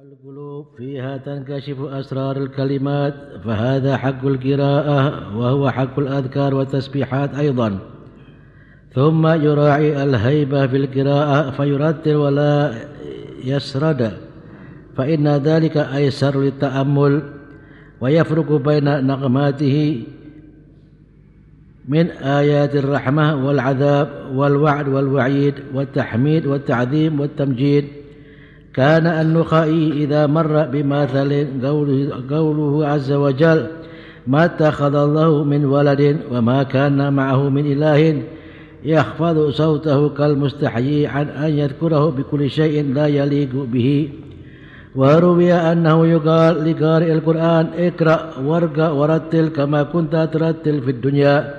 القلوب فيها تنكشف أسرار الكلمات فهذا حق القراءة وهو حق الأذكار والتسبيحات أيضا. ثم يراعي الهيبة في القراءة فيرتل ولا يسرد. فإن ذلك أيسر للتأمل ويفرق بين نغماته من آيات الرحمة والعذاب والوعد والوعيد والتحميد والتعظيم والتمجيد. كان النخائي إذا مر بمثل قوله, قوله عز وجل ما اتخذ الله من ولد وما كان معه من إله. يخفض صوته كالمستحيي عن أن يذكره بكل شيء لا يليق به. وروي أنه يقال لقارئ القرآن اقرأ وارقى ورتل كما كنت ترتل في الدنيا.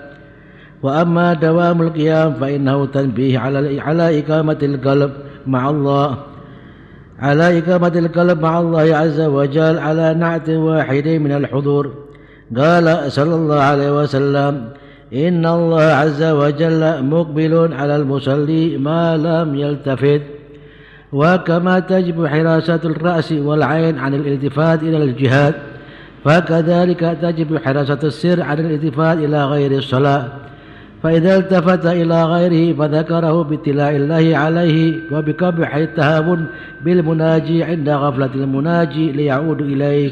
وأما دوام القيام فإنه تنبيه على على إقامة القلب مع الله. على إقامة القلب مع الله عز وجل على نعت واحد من الحضور. قال صلى الله عليه وسلم إن الله عز وجل مقبل على المصلي ما لم يلتفت. وكما تجب حراسة الرأس والعين عن الالتفات إلى الجهاد فكذلك تجب حراسة السر عن الالتفات إلى غير الصلاة. فإذا التفت إلى غيره فذكره باتلاء الله عليه وبقبح التهاون بالمناجي عند غفلة المناجي ليعود إليه.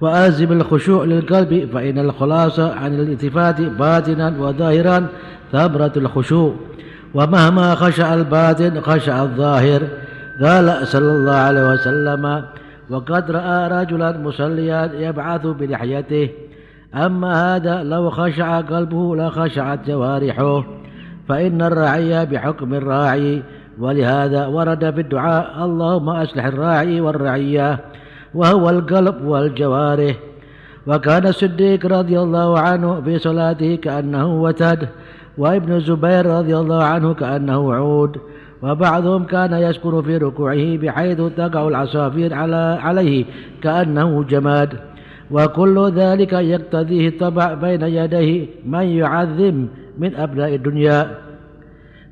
وآزم الخشوع للقلب فإن الخلاص عن الالتفات باطنا وظاهرا ثمرة الخشوع. ومهما خشع الباطن خشع الظاهر. قال صلى الله عليه وسلم. وقد رأى رجلا مصليا يبعث بلحيته. أما هذا لو خشع قلبه لخشعت جوارحه فإن الرعي بحكم الراعي ولهذا ورد في الدعاء اللهم أصلح الراعي والرعية وهو القلب والجوارح. وكان الصديق رضي الله عنه في صلاته كأنه وتد وابن الزبير رضي الله عنه كأنه عود وبعضهم كان يسكن في ركوعه بحيث تقع العصافير على عليه كأنه جماد. وكل ذلك يقتضيه الطبع بين يديه من يعظم من أبناء الدنيا.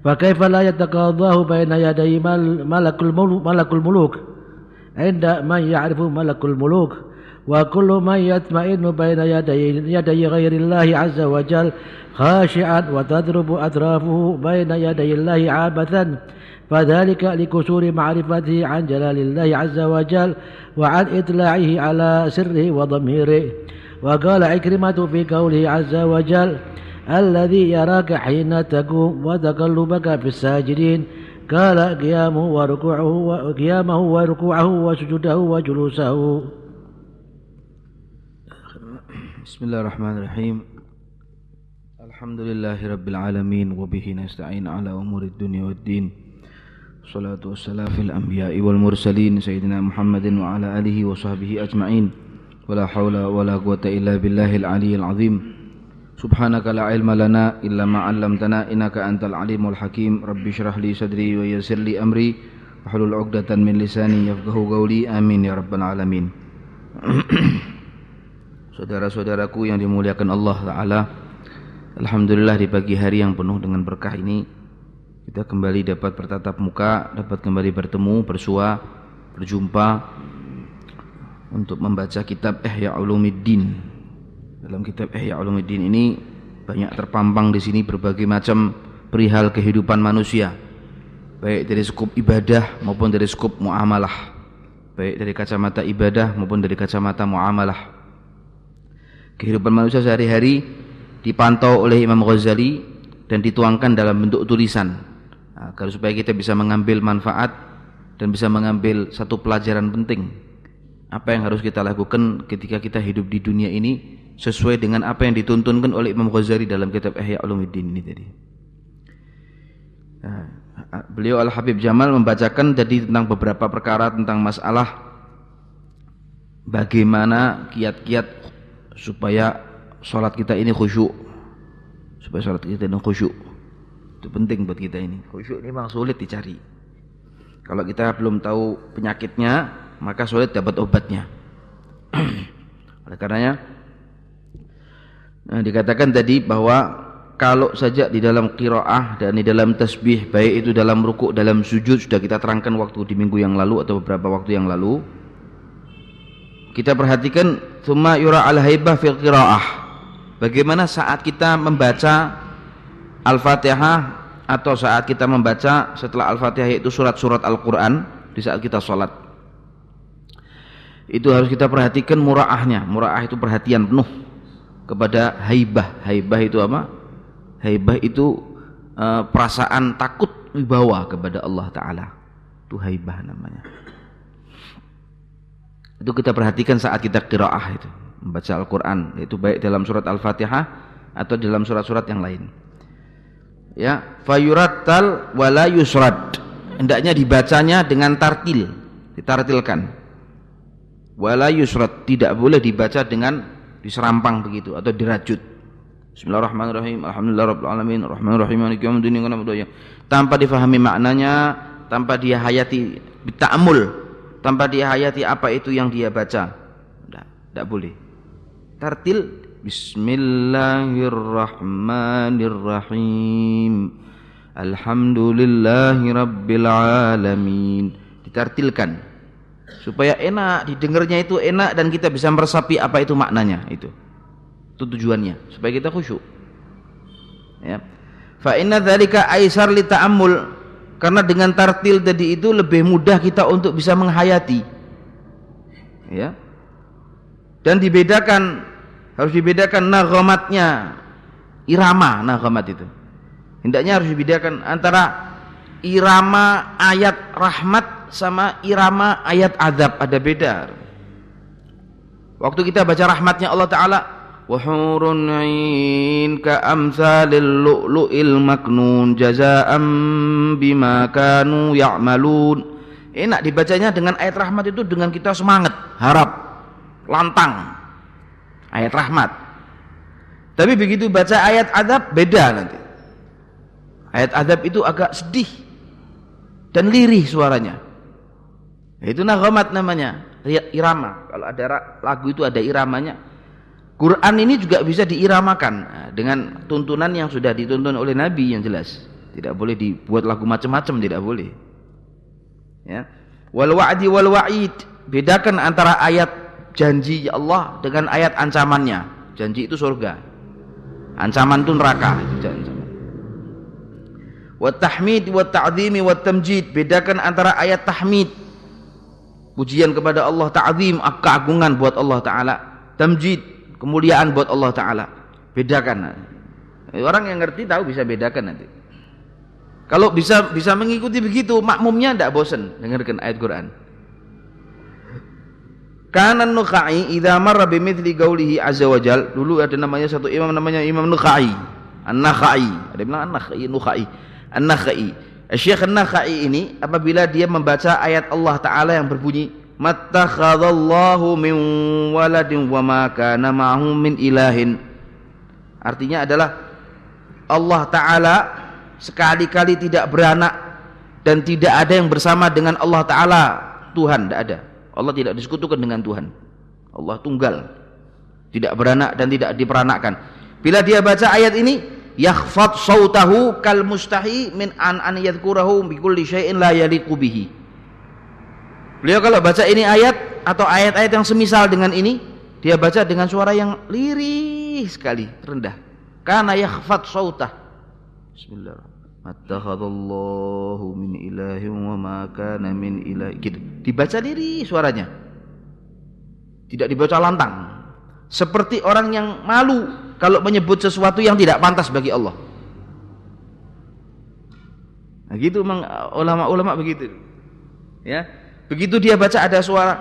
فكيف لا يتقاضاه بين يدي ملك الملوك, ملك الملوك؟ عند من يعرف ملك الملوك؟ وكل من يطمئن بين يدي, يدي غير الله عز وجل خاشعا وتضرب أطرافه بين يدي الله عابثا. فذلك لكسور معرفته عن جلال الله عز وجل وعن إطلاعه على سره وضميره. وقال عكرمة في قوله عز وجل الذي يراك حين تقوم وتقلبك في الساجدين قال قيامه وركوعه وقيامه وركوعه وسجوده وجلوسه بسم الله الرحمن الرحيم. الحمد لله رب العالمين وبه نستعين على أمور الدنيا والدين. Salatu wassalam fil anbiya'i wal Sayyidina Muhammadin wa ala alihi wa sahbihi ajma'in. Wa la hawla wa la quwata illa billahil aliyyil azim. Subhanaka la ilma lana antal alimul hakim. Rabbi sadri wa amri. Wahlul uqdatan min lisani yafqahu Amin ya alamin. Saudara-saudaraku yang dimuliakan Allah Ta'ala Alhamdulillah di pagi hari yang penuh dengan berkah ini kita kembali dapat bertatap muka Dapat kembali bertemu, bersua, berjumpa Untuk membaca kitab Ihya Ulumiddin Dalam kitab Ihya Ulumiddin ini Banyak terpampang di sini berbagai macam perihal kehidupan manusia. Baik dari skup ibadah maupun dari skup muamalah. Baik dari kacamata ibadah maupun dari kacamata muamalah. Kehidupan manusia sehari-hari dipantau oleh Imam Ghazali dan dituangkan dalam bentuk tulisan agar supaya kita bisa mengambil manfaat dan bisa mengambil satu pelajaran penting apa yang harus kita lakukan ketika kita hidup di dunia ini sesuai dengan apa yang dituntunkan oleh Imam Ghazali dalam kitab Ihya Ulumuddin ini tadi. Nah, beliau Al Habib Jamal membacakan jadi tentang beberapa perkara tentang masalah bagaimana kiat-kiat supaya sholat kita ini khusyuk supaya sholat kita ini khusyuk itu penting buat kita ini. Khusyuk ini memang sulit dicari. Kalau kita belum tahu penyakitnya maka sulit dapat obatnya. Oleh karenanya nah, dikatakan tadi bahwa kalau saja di dalam qiraah dan di dalam tasbih baik itu dalam rukuk dalam sujud sudah kita terangkan waktu di minggu yang lalu atau beberapa waktu yang lalu kita perhatikan thumma yura al haibah fil qiraah. Bagaimana saat kita membaca Al-Fatihah atau saat kita membaca setelah Al-Fatihah yaitu surat-surat Al-Qur'an di saat kita sholat itu harus kita perhatikan muraahnya muraah itu perhatian penuh kepada haibah haibah itu apa Haibah itu uh, perasaan takut wibawa kepada Allah Ta'ala. Itu haibah namanya. Itu kita perhatikan saat kita kiraah itu. Membaca Al-Quran. Itu baik dalam surat Al-Fatihah atau dalam surat-surat yang lain. Ya, fayurattal wala yusrad. Hendaknya dibacanya dengan tartil, ditartilkan. Wala yusrad, tidak boleh dibaca dengan diserampang begitu atau dirajut. Bismillahirrahmanirrahim. Alhamdulillah rabbil alamin. Yaumiddin. Tanpa difahami maknanya, tanpa dia hayati ta'ammul, tanpa dia hayati apa itu yang dia baca. Tidak boleh. Tartil Bismillahirrahmanirrahim. Alhamdulillahi rabbil alamin. Ditartilkan supaya enak didengarnya itu enak dan kita bisa meresapi apa itu maknanya itu. Itu tujuannya supaya kita khusyuk. Ya. Fa inna dzalika aisar li ta'ammul karena dengan tartil tadi itu lebih mudah kita untuk bisa menghayati. Ya. Dan dibedakan harus dibedakan nagomatnya. Irama nagomat itu. Hendaknya harus dibedakan antara irama ayat rahmat sama irama ayat adab ada beda. Waktu kita baca rahmatnya Allah Ta'ala wahurun ain ka amsalil lu'lu'il maknun jazaam bima kanu ya'malun. Enak dibacanya dengan ayat rahmat itu dengan kita semangat harap lantang ayat rahmat tapi begitu baca ayat adab beda nanti ayat adab itu agak sedih dan lirih suaranya itu naghamat namanya irama kalau ada lagu itu ada iramanya Quran ini juga bisa diiramakan nah, dengan tuntunan yang sudah dituntun oleh Nabi yang jelas. Tidak boleh dibuat lagu macam-macam, tidak boleh. Ya. Wal wa'di wal wa'id. Bedakan antara ayat janji Allah dengan ayat ancamannya. Janji itu surga. Ancaman itu neraka, itu. Wa tahmid wa ta'zimi wa tamjid. Bedakan antara ayat tahmid pujian kepada Allah, ta'zim, keagungan buat Allah taala. Tamjid kemuliaan buat Allah Ta'ala bedakan orang yang ngerti tahu bisa bedakan nanti kalau bisa bisa mengikuti begitu makmumnya tidak bosan dengarkan ayat Quran Kanan Nukhai idza marra bimithli qaulihi azza wajal dulu ada namanya satu imam namanya Imam Nukhai. An-Nakhai ada bilang An-Nakhai Nukhai. An-Nakhai Syekh An-Nakhai ini apabila dia membaca ayat Allah taala yang berbunyi mattakhadallahu min waladin wa ma kana ma'hu min ilahin. Artinya adalah Allah taala sekali-kali tidak beranak dan tidak ada yang bersama dengan Allah taala. Tuhan tidak ada Allah tidak disekutukan dengan Tuhan Allah tunggal tidak beranak dan tidak diperanakkan bila dia baca ayat ini yakhfad sautahu kal mustahi min an an yadhkurahu bi kulli syai'in la yaliqu bihi Beliau kalau baca ini ayat atau ayat-ayat yang semisal dengan ini, dia baca dengan suara yang lirih sekali, rendah. Karena yakhfat sautah. Bismillahirrahmanirrahim. Mattakhadallahu min ilahin wa ma kana min ilahi. Gitu. Dibaca lirih suaranya. Tidak dibaca lantang. Seperti orang yang malu kalau menyebut sesuatu yang tidak pantas bagi Allah. Nah, gitu memang ulama-ulama begitu. Ya, Begitu dia baca ada suara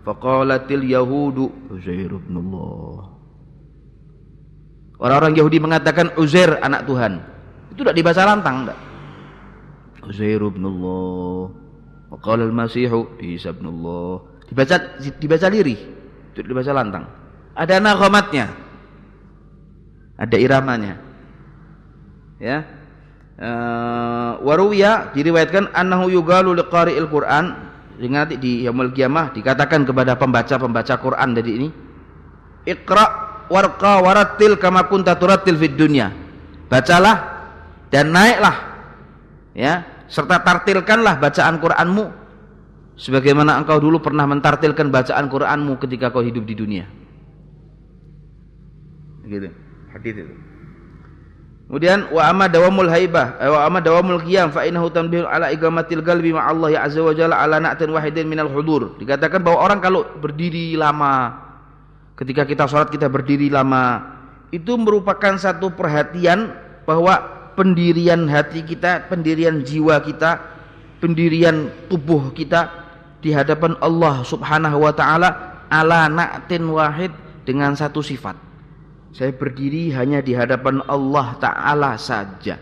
faqalatil yahudu Uzair ibn Allah. Orang-orang Yahudi mengatakan Uzair anak Tuhan. Itu tidak dibaca lantang enggak. Uzair ibn Allah. Waqala al-Masih Isa ibn Allah. Dibaca dibaca lirih. Tidak dibaca lantang. Ada naghamatnya. Ada iramanya. Ya. Uh, waruya diriwayatkan annahu yugalu liqari'il Qur'an sehingga nanti di yaumul kiamah dikatakan kepada pembaca-pembaca Quran dari ini Iqra warqa warattil kama kunta turattil fid dunya. bacalah dan naiklah ya serta tartilkanlah bacaan Qur'anmu sebagaimana engkau dulu pernah mentartilkan bacaan Qur'anmu ketika kau hidup di dunia. Gitu. Hadis itu. Kemudian wa amma dawamul haibah eh, wa amma dawamul qiyam fa innahu tanbih ala igamatil qalbi ma Allah ya azza wa jalla ala na'tin wahidin minal hudur. Dikatakan bahwa orang kalau berdiri lama ketika kita sholat kita berdiri lama itu merupakan satu perhatian bahwa pendirian hati kita, pendirian jiwa kita, pendirian tubuh kita di hadapan Allah Subhanahu wa taala ala na'tin wahid dengan satu sifat saya berdiri hanya di hadapan Allah Ta'ala saja.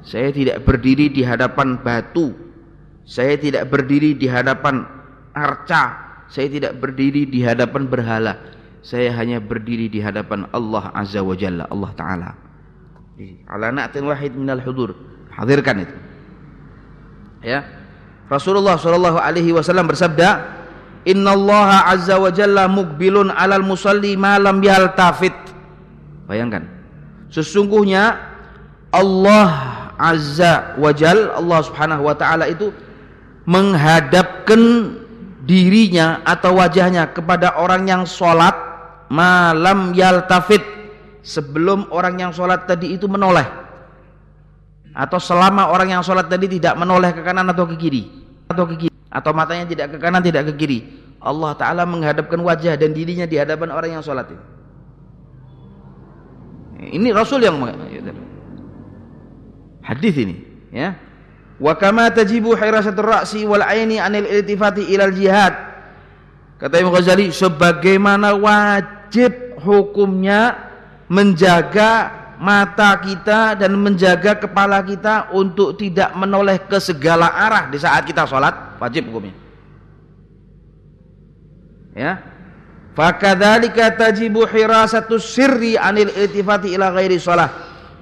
Saya tidak berdiri di hadapan batu. Saya tidak berdiri di hadapan arca. Saya tidak berdiri di hadapan berhala. Saya hanya berdiri di hadapan Allah Azza wa Jalla, Allah Ta'ala. Ala na'tin wahid minal hudur. Hadirkan itu. Ya. Rasulullah sallallahu alaihi wasallam bersabda, Innallaha azza wa jalla mukbilun alal musalli malam yaltafit. Bayangkan. Sesungguhnya Allah azza wa jal, Allah subhanahu wa ta'ala itu menghadapkan dirinya atau wajahnya kepada orang yang sholat malam yaltafit sebelum orang yang sholat tadi itu menoleh. Atau selama orang yang sholat tadi tidak menoleh ke kanan atau ke kiri. Atau ke kiri. Atau matanya tidak ke kanan tidak ke kiri. Allah Ta'ala menghadapkan wajah dan dirinya di hadapan orang yang sholat ini. Rasul yang hadis ini ya. Wa kama tajibu hirasatul ra'si wal aini anil iltifati ilal jihad. Kata Imam Ghazali sebagaimana wajib hukumnya menjaga mata kita dan menjaga kepala kita untuk tidak menoleh ke segala arah di saat kita sholat wajib hukumnya. Ya. Fakadzalika tajibu hirasatu sirri anil iltifati ila ghairi sholat.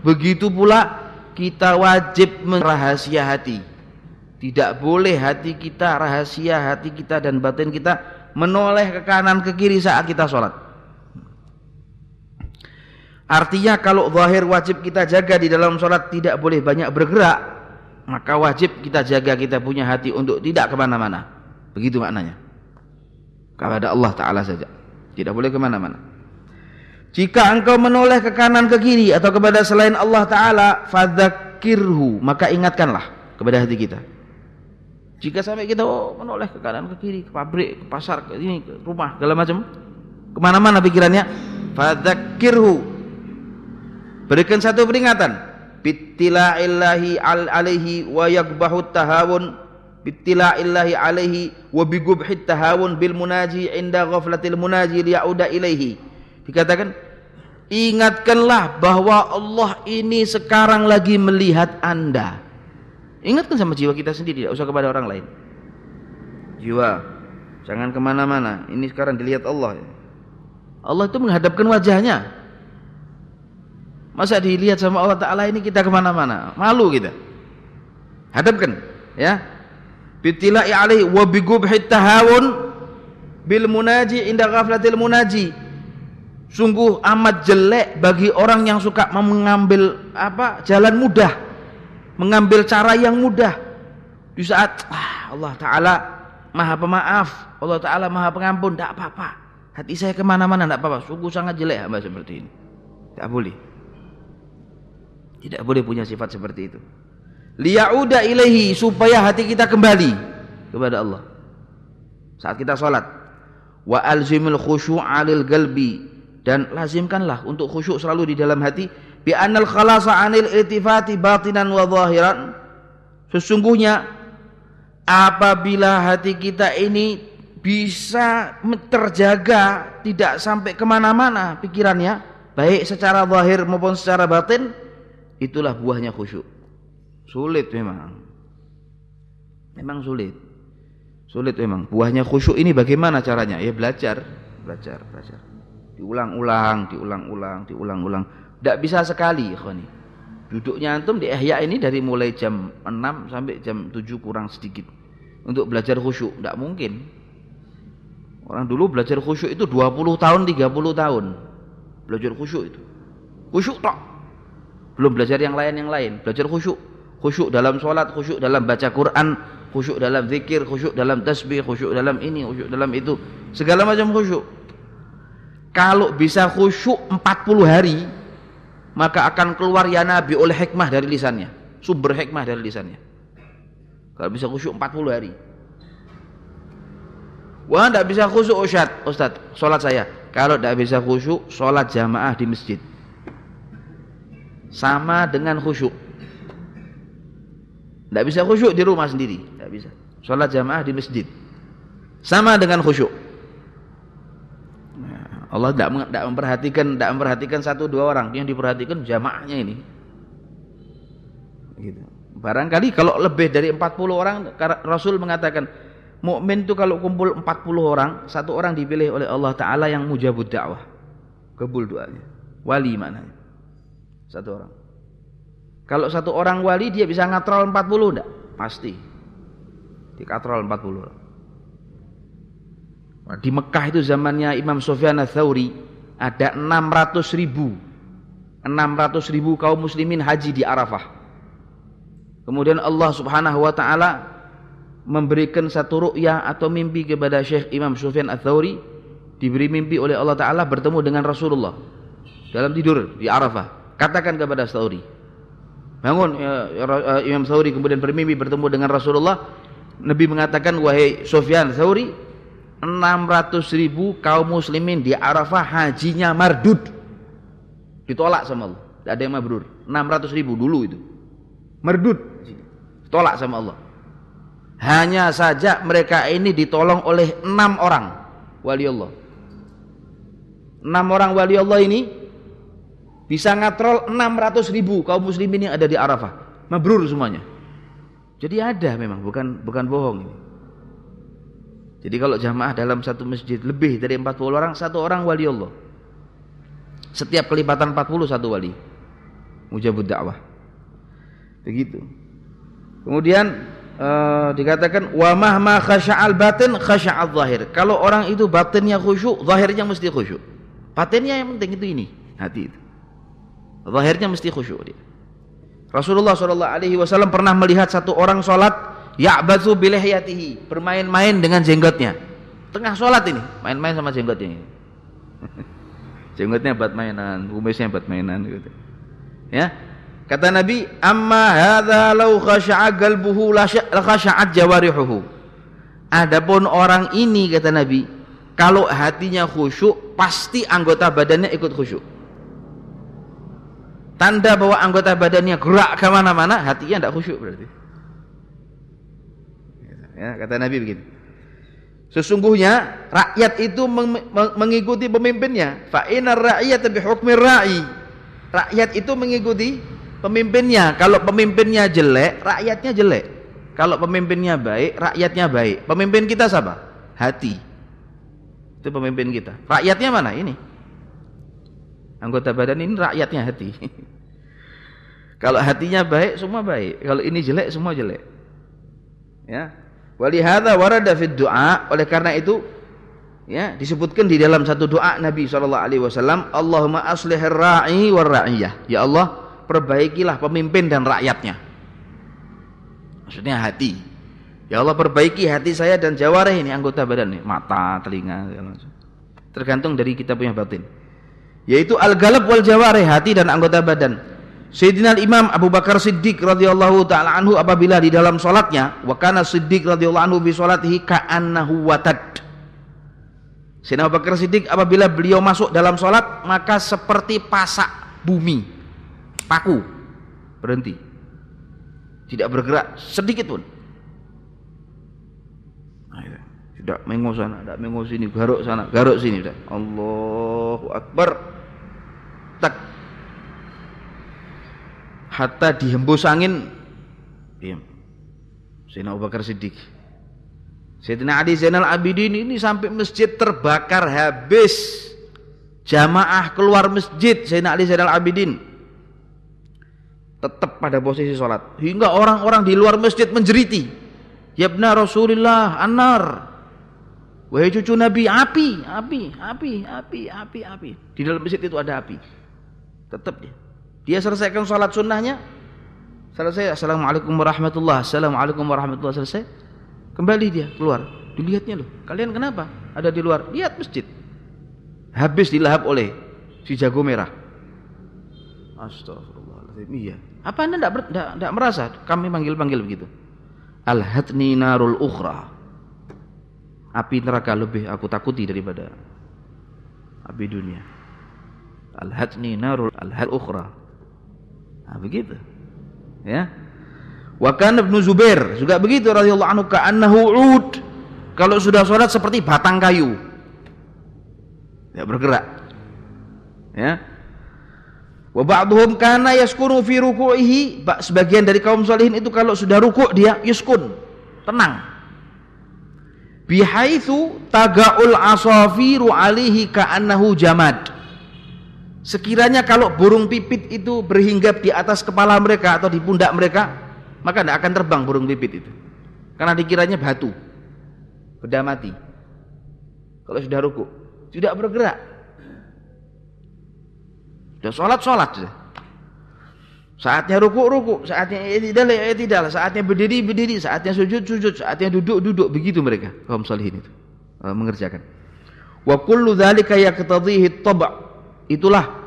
Begitu pula kita wajib merahasia hati. Tidak boleh hati kita rahasia hati kita dan batin kita menoleh ke kanan ke kiri saat kita sholat Artinya kalau zahir wajib kita jaga di dalam sholat tidak boleh banyak bergerak, maka wajib kita jaga kita punya hati untuk tidak ke mana-mana. Begitu maknanya. Kepada Allah Ta'ala saja. Tidak boleh ke mana-mana. Jika engkau menoleh ke kanan ke kiri atau kepada selain Allah Ta'ala, fadzakirhu, maka ingatkanlah kepada hati kita. Jika sampai kita oh, menoleh ke kanan ke kiri, ke pabrik, ke pasar, ke ini, ke rumah, segala macam, ke mana-mana pikirannya, fadzakirhu, Berikan satu peringatan. Bittila'illahi al alaihi wa yakbahu tahawun bittila'illahi alaihi wa bigubhit tahawun bil munaji inda ghaflatil munaji liya'uda ilaihi. Dikatakan ingatkanlah bahwa Allah ini sekarang lagi melihat Anda. Ingatkan sama jiwa kita sendiri, tidak usah kepada orang lain. Jiwa, jangan ke mana-mana. Ini sekarang dilihat Allah. Allah itu menghadapkan wajahnya Masa dilihat sama Allah Ta'ala ini kita ke mana-mana. Malu kita. Hadapkan. Ya. Bitila'i alaihi wa bigubhit tahawun bil munaji inda ghaflatil munaji. Sungguh amat jelek bagi orang yang suka mengambil apa jalan mudah. Mengambil cara yang mudah. Di saat ah, Allah Ta'ala maha pemaaf. Allah Ta'ala maha pengampun. Tidak apa-apa. Hati saya ke mana-mana tidak apa-apa. Sungguh sangat jelek hamba seperti ini. Tidak boleh. Tidak boleh punya sifat seperti itu. Liya'uda ilaihi supaya hati kita kembali kepada Allah. Saat kita sholat. Wa alzimil alil galbi dan lazimkanlah untuk khusyuk selalu di dalam hati bi annal khalasa anil iltifati batinan wa zahiran sesungguhnya apabila hati kita ini bisa terjaga tidak sampai ke mana-mana pikirannya baik secara zahir maupun secara batin itulah buahnya khusyuk. Sulit memang. Memang sulit. Sulit memang. Buahnya khusyuk ini bagaimana caranya? Ya belajar. Belajar belajar. Diulang-ulang diulang-ulang diulang-ulang. Tidak bisa sekali khani duduknya antum di ihya ini dari mulai jam 6 sampai jam 7 kurang sedikit. Untuk belajar khusyuk tidak mungkin. Orang dulu belajar khusyuk itu 20 tahun 30 tahun. Belajar khusyuk itu. Khusyuk tak Belum belajar yang lain yang lain, belajar khusyuk. Khusyuk dalam sholat, khusyuk dalam baca Quran, khusyuk dalam zikir, khusyuk dalam tasbih, khusyuk dalam ini, khusyuk dalam itu. Segala macam khusyuk. Kalau bisa khusyuk 40 hari, maka akan keluar ya Nabi oleh hikmah dari lisannya. Sumber hikmah dari lisannya. Kalau bisa khusyuk 40 hari. Wah, tidak bisa khusyuk Ustaz, Ustaz, sholat saya. Kalau tidak bisa khusyuk, sholat jamaah di masjid. Sama dengan khusyuk. Tidak bisa khusyuk di rumah sendiri, tidak bisa. Sholat jamaah di masjid. Sama dengan khusyuk. Nah, Allah tidak, tidak memperhatikan tidak memperhatikan satu dua orang, yang diperhatikan jamaahnya ini. Gitu. Barangkali kalau lebih dari 40 orang Rasul mengatakan mukmin itu kalau kumpul 40 orang, satu orang dipilih oleh Allah taala yang mujabud dakwah. Kabul doanya. Wali mana? Satu orang. Kalau satu orang wali dia bisa ngatrol 40 enggak? Pasti. Dikatrol 40 orang. Di Mekah itu zamannya Imam Sufyan ats-Tsauri ada 600 ribu 600 ribu kaum muslimin haji di Arafah Kemudian Allah Subhanahu wa taala memberikan satu ru'yah atau mimpi kepada Syekh Imam Sufyan Ats-Tsauri diberi mimpi oleh Allah taala bertemu dengan Rasulullah dalam tidur di Arafah. Katakan kepada Tsauri, bangun ya, ya, ya, Imam Tsauri kemudian bermimpi bertemu dengan Rasulullah. Nabi mengatakan wahai Sufyan Tsauri 600 ribu kaum muslimin di Arafah hajinya mardud. Ditolak sama Allah. Tidak ada yang mabrur. 600 ribu dulu itu. Merdut tolak sama Allah. Hanya saja mereka ini ditolong oleh enam orang. Wali Allah. Enam orang wali Allah ini bisa ngatrol 600 ribu kaum muslimin yang ada di Arafah mabrur semuanya jadi ada memang bukan bukan bohong ini jadi kalau jamaah dalam satu masjid lebih dari 40 orang satu orang wali Allah setiap kelipatan 40 satu wali mujabud dakwah Begitu. Kemudian uh, dikatakan wa mahma khasya'al batin khasya'al zahir. Kalau orang itu batinnya khusyuk, zahirnya mesti khusyuk. Batinnya yang penting itu ini, hati itu. Zahirnya mesti khusyuk dia. Rasulullah Shallallahu alaihi wasallam pernah melihat satu orang salat ya'bathu bilihyatihi, bermain-main dengan jenggotnya. Tengah salat ini, main-main sama jenggotnya jenggotnya buat mainan, kumisnya buat mainan gitu. Ya, Kata Nabi, "Amma hadza law khasha'a qalbuhu la khasha'at jawarihuhu." Adapun orang ini kata Nabi, kalau hatinya khusyuk, pasti anggota badannya ikut khusyuk. Tanda bahwa anggota badannya gerak ke mana-mana, hatinya tidak khusyuk berarti. Ya, kata Nabi begini. Sesungguhnya rakyat itu mengikuti pemimpinnya. Fa innar ra'iyata bi hukmi ra'i. Rakyat itu mengikuti pemimpinnya. Kalau pemimpinnya jelek, rakyatnya jelek. Kalau pemimpinnya baik, rakyatnya baik. Pemimpin kita siapa? Hati. Itu pemimpin kita. Rakyatnya mana? Ini. Anggota badan ini rakyatnya hati. Kalau hatinya baik, semua baik. Kalau ini jelek, semua jelek. Ya. Walihada warada fid du'a. Oleh karena itu, ya disebutkan di dalam satu doa Nabi wasallam, Allahumma aslihir ra'i war ra'iyah. Ya Allah, perbaikilah pemimpin dan rakyatnya maksudnya hati ya Allah perbaiki hati saya dan jawareh ini anggota badan nih mata telinga tergantung dari kita punya batin yaitu al-galab wal jawareh hati dan anggota badan. Sayyidina Imam Abu Bakar Siddiq radhiyallahu taala anhu apabila di dalam salatnya wa kana Siddiq radhiyallahu anhu bi salatihi ka'annahu watad. Sayyidina Abu Bakar Siddiq apabila beliau masuk dalam salat maka seperti pasak bumi paku berhenti. Tidak bergerak sedikit pun. Tidak mengos sana tidak mengos sini garuk sana garuk sini sudah. Allahu Akbar tak hatta dihembus angin diam. Sayyidina Abu Bakar Siddiq. Sayyidina Ali Zainal Abidin ini sampai masjid terbakar habis. Jamaah keluar masjid Sayyidina Ali Zainal Abidin. Tetap pada posisi sholat. Hingga orang-orang di luar masjid menjeriti. Ya benar Rasulullah anar wahai cucu Nabi api api api api api api. Di dalam masjid itu ada api tetap dia Dia selesaikan sholat sunnahnya, selesai assalamualaikum warahmatullah, assalamualaikum warahmatullah selesai, kembali dia keluar. Dilihatnya loh, kalian kenapa ada di luar? Lihat masjid. Habis dilahap oleh si jago merah. Astagfirullahaladzim. Iya. Apa anda tidak merasa kami panggil-panggil begitu? Al-hatni narul ukhra. Api neraka lebih aku takuti daripada api dunia. Al-hatni narul al-hat ukhra. Nah, begitu. Ya. Wa kana Ibnu Zubair juga begitu radhiyallahu anhu ka'annahu ud. Kalau sudah sholat seperti batang kayu. Ya bergerak. Ya. Wa ba'dhum kana yaskunu fi ruku'ihi, sebagian dari kaum salihin itu kalau sudah rukuk dia yuskun, tenang. Bihaitsu tagaul asafiru alihi ka'annahu jamad Sekiranya kalau burung pipit itu berhinggap di atas kepala mereka atau di pundak mereka, maka tidak akan terbang burung pipit itu. Karena dikiranya batu. Benda mati. Kalau sudah ruku, tidak bergerak. Sudah sholat, sholat. Saatnya ruku, ruku. Saatnya tidak, tidak. Saatnya berdiri, berdiri. Saatnya sujud, sujud. Saatnya duduk, duduk. Begitu mereka, kaum salihin itu. Eh, mengerjakan. Wa kullu dzalika yaqtadhihi tab' itulah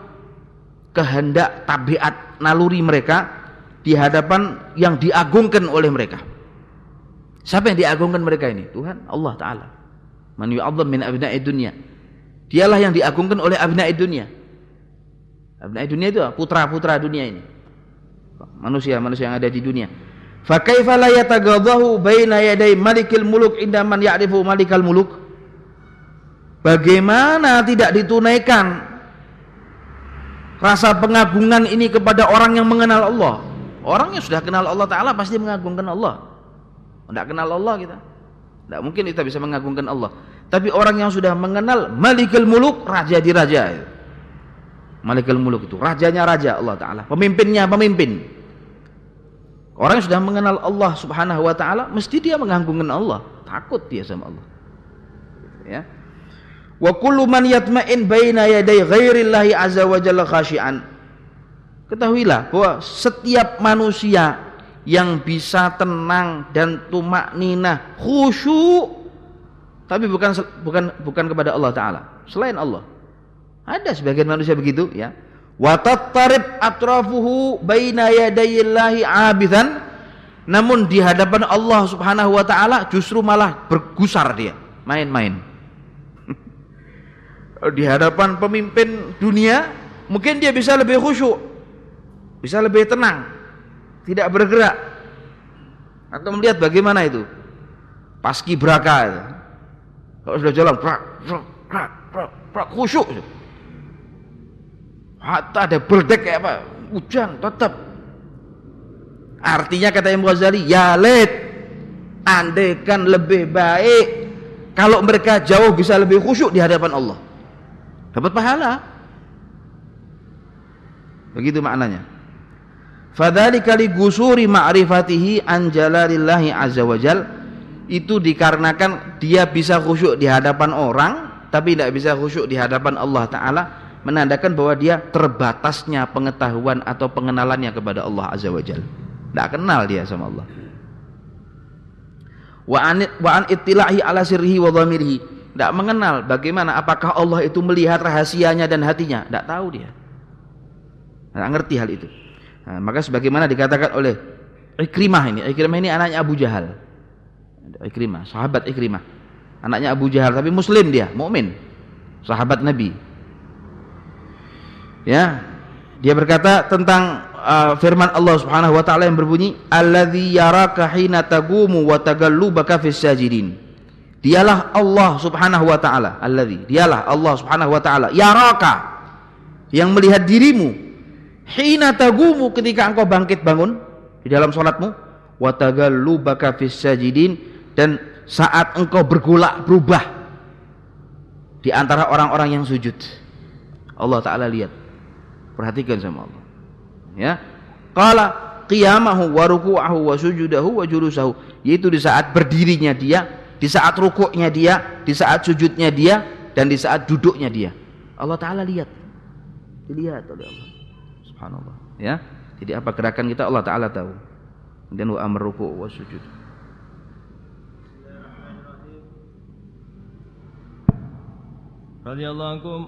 kehendak tabiat naluri mereka di hadapan yang diagungkan oleh mereka. Siapa yang diagungkan mereka ini? Tuhan Allah Ta'ala. Man yu'adzam min abna'i dunia. Dialah yang diagungkan oleh abna'i dunia. Abna'i dunia itu putra-putra dunia ini. Manusia-manusia yang ada di dunia. Fa kaifa la yatagadhahu baina yaday malikil muluk inda man ya'rifu malikal muluk? Bagaimana tidak ditunaikan rasa pengagungan ini kepada orang yang mengenal Allah. Orang yang sudah kenal Allah Ta'ala pasti mengagungkan Allah. Tidak kenal Allah kita. Tidak mungkin kita bisa mengagungkan Allah. Tapi orang yang sudah mengenal Malikul Muluk raja di raja. Malikul Muluk itu rajanya raja Allah Ta'ala. Pemimpinnya pemimpin. Orang yang sudah mengenal Allah Subhanahu Wa Ta'ala mesti dia mengagungkan Allah. Takut dia sama Allah. Ya wa kullu man yatma'in baina yaday ghairillahi azza wa jalla khashian. Ketahuilah bahwa setiap manusia yang bisa tenang dan tumak ninah khusyuk tapi bukan bukan bukan kepada Allah taala selain Allah. Ada sebagian manusia begitu ya. Wa tattarib atrafuhu baina yadayillahi abidan namun di hadapan Allah Subhanahu wa taala justru malah bergusar dia main-main di hadapan pemimpin dunia mungkin dia bisa lebih khusyuk bisa lebih tenang tidak bergerak. Atau melihat bagaimana itu? Paski braka kalau sudah jalan prak prak prak prak, prak khusyuk hatta ada berdek kayak apa? Hujan tetap artinya kata Imam Ghazali ya let andaikan lebih baik kalau mereka jauh bisa lebih khusyuk di hadapan Allah dapat pahala. Begitu maknanya. Fadzalika li gusuri ma'rifatihi an jalalillahi azza wajal itu dikarenakan dia bisa khusyuk di hadapan orang tapi tidak bisa khusyuk di hadapan Allah taala menandakan bahwa dia terbatasnya pengetahuan atau pengenalannya kepada Allah azza wajal tidak kenal dia sama Allah. Wa an wa an ittilahi ala sirrihi wa tidak mengenal bagaimana apakah Allah itu melihat rahasianya dan hatinya. Tidak tahu dia. Tidak ngerti hal itu. Nah, maka sebagaimana dikatakan oleh Ikrimah ini. Ikrimah ini anaknya Abu Jahal. Ikrimah sahabat Ikrimah. Anaknya Abu Jahal tapi muslim dia mukmin. Sahabat Nabi. Ya dia berkata tentang uh, firman Allah Subhanahu wa taala yang berbunyi alladzi yaraka hina tagumu wa tagallubaka fis sajidin Dialah Allah Subhanahu wa taala, alladzi. Dialah Allah Subhanahu wa taala yaraka yang melihat dirimu hina tagumu ketika engkau bangkit bangun di dalam salatmu wa tagallubaka fis sajidin dan saat engkau bergolak berubah di antara orang-orang yang sujud. Allah taala lihat. Perhatikan sama Allah. Ya. Qala qiyamahu wa ruku'ahu wa sujudahu wa julusahu yaitu di saat berdirinya dia di saat rukuknya dia, di saat sujudnya dia, dan di saat duduknya dia. Allah Ta'ala lihat. Dilihat oleh Allah. Subhanallah. Ya. Jadi apa gerakan kita Allah Ta'ala tahu. Dan wa amr ruku wa sujud. Radiyallahu ankum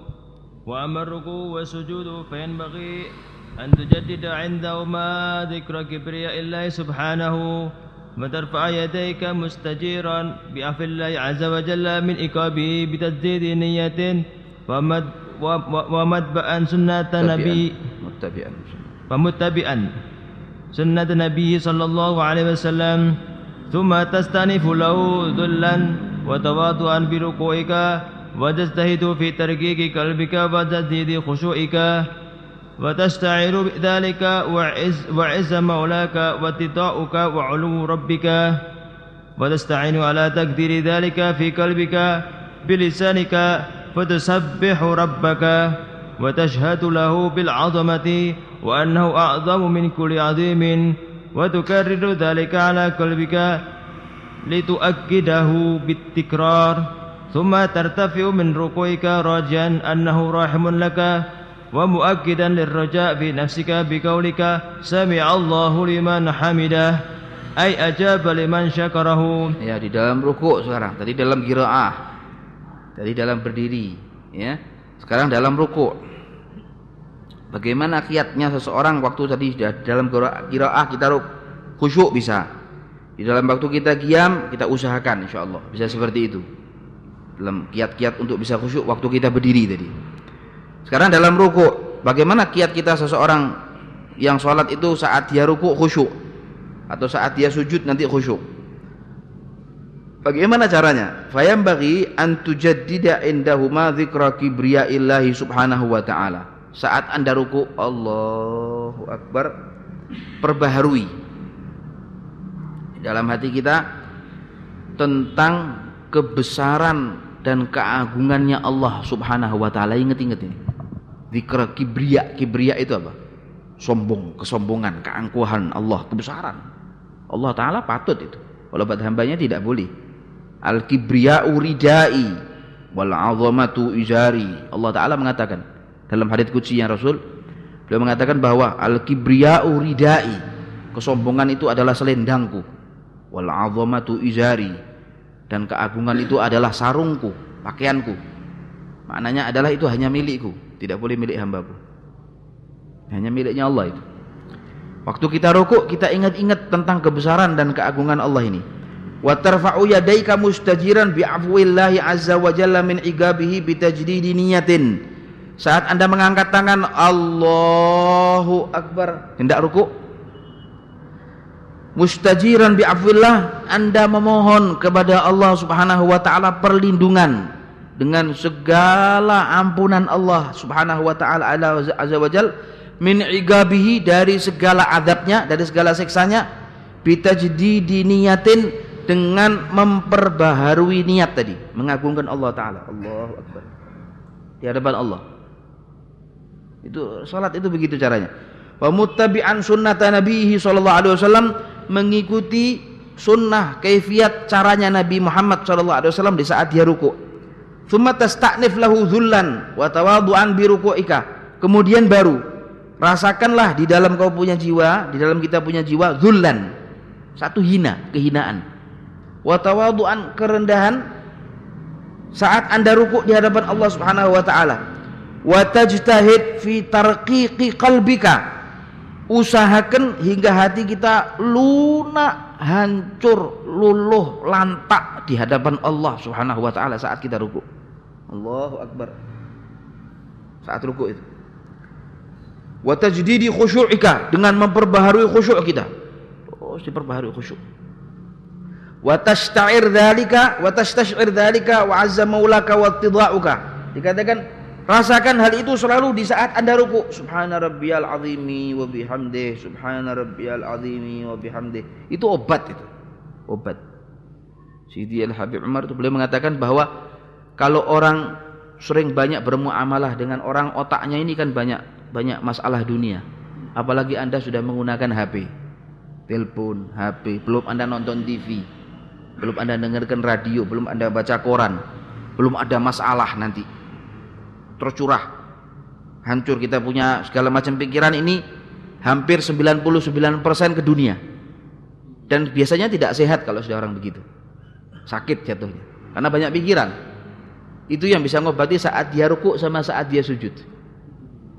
wa amr ruku wa sujud fa yanbaghi an tujaddida 'indahuma dhikra kibriya illahi subhanahu وترفع يديك مستجيرا بعفو الله عز وجل من إقابه بتجديد نية ومد ومتبعا سنة نبي متبعا ومتبعا سنة نبي صلى الله عليه وسلم. ثم تستنف له ذلا وتواضعا بركوعك وتجتهد في تركيك قلبك وتزيد خشوعك وتستعير بذلك وعز, وعز مولاك واتطاؤك وعلو ربك. وتستعين على تقدير ذلك في قلبك بلسانك فتسبح ربك. وتشهد له بالعظمة وأنه أعظم من كل عظيم. وتكرر ذلك على قلبك لتؤكده بالتكرار. ثم ترتفع من ركوعك راجعا أنه راحم لك. ومؤكدا للرجاء في نفسك بقولك سمع الله لمن حمده أي أجاب لمن شكره ya di dalam rukuk sekarang tadi dalam giraah tadi dalam berdiri ya sekarang dalam rukuk bagaimana kiatnya seseorang waktu tadi dalam giraah kita khusyuk bisa di dalam waktu kita diam kita usahakan insyaallah bisa seperti itu dalam kiat-kiat untuk bisa khusyuk waktu kita berdiri tadi. Sekarang dalam ruku, bagaimana kiat kita seseorang yang sholat itu saat dia ruku khusyuk atau saat dia sujud nanti khusyuk? Bagaimana caranya? Fayam bagi antujaddida indahuma dzikra kibriyaillahi subhanahu wa ta'ala. Saat Anda ruku, Allahu Akbar, perbaharui dalam hati kita tentang kebesaran dan keagungannya Allah Subhanahu wa taala. Ingat-ingat ini. Zikr kibria. Kibria itu apa? Sombong, kesombongan, keangkuhan Allah, kebesaran. Allah taala patut itu. Kalau buat hambanya tidak boleh. Al kibria uridai wal azamatu izari. Allah taala mengatakan dalam hadits qudsi yang Rasul beliau mengatakan bahwa al kibria uridai. Kesombongan itu adalah selendangku. Wal azamatu izari dan keagungan itu adalah sarungku, pakaianku. Maknanya adalah itu hanya milikku, tidak boleh milik hambaku. Hanya miliknya Allah itu. Waktu kita rukuk kita ingat-ingat tentang kebesaran dan keagungan Allah ini. Wa tarfa'u yadayka mustajiran bi'afwillahi azza wa jalla min igabihi bitajdidi niyatin. Saat Anda mengangkat tangan Allahu Akbar hendak rukuk mustajiran bi'afillah anda memohon kepada Allah subhanahu wa ta'ala perlindungan dengan segala ampunan Allah subhanahu wa ta'ala azza wa jal min igabihi dari segala adabnya dari segala siksanya bitajdidi niyatin dengan memperbaharui niat tadi mengagungkan Allah ta'ala. Allahu Akbar. Di hadapan Allah. Itu salat itu begitu caranya. Wa muttabi'an sunnata nabihi sallallahu alaihi wasallam mengikuti sunnah kaifiat caranya Nabi Muhammad sallallahu alaihi wasallam di saat dia ruku. Tsumma tasta'nif lahu dzullan wa tawadhu'an bi ruku'ika. Kemudian baru rasakanlah di dalam kau punya jiwa, di dalam kita punya jiwa dzullan. Satu hina, kehinaan. Wa tawadhu'an kerendahan saat Anda ruku di hadapan Allah Subhanahu wa taala. Wa tajtahid fi tarqiqi qalbika usahakan hingga hati kita lunak, hancur, luluh, lantak di hadapan Allah Subhanahu wa taala saat kita ruku. Allahu akbar. Saat ruku itu. Wa tajdidi khusyu'ika dengan memperbaharui khusyuk kita. Terus diperbaharui khusyuk. Wa tasta'ir dzalika wa tastash'ir dzalika wa azza maulaka wa Dikatakan Rasakan hal itu selalu di saat Anda ruku. Subhana rabbiyal azimi wa bihamdih. Subhana rabbiyal azimi wa bihamdih. Itu obat itu. Obat. Sidi Al-Habib Umar itu boleh mengatakan bahwa kalau orang sering banyak bermuamalah dengan orang otaknya ini kan banyak banyak masalah dunia. Apalagi Anda sudah menggunakan HP. Telepon, HP, belum Anda nonton TV. Belum Anda dengarkan radio, belum Anda baca koran. Belum ada masalah nanti tercurah hancur kita punya segala macam pikiran ini hampir 99% ke dunia. Dan biasanya tidak sehat kalau sudah orang begitu. Sakit jatuhnya. Karena banyak pikiran. Itu yang bisa ngobati saat dia ruku sama saat dia sujud.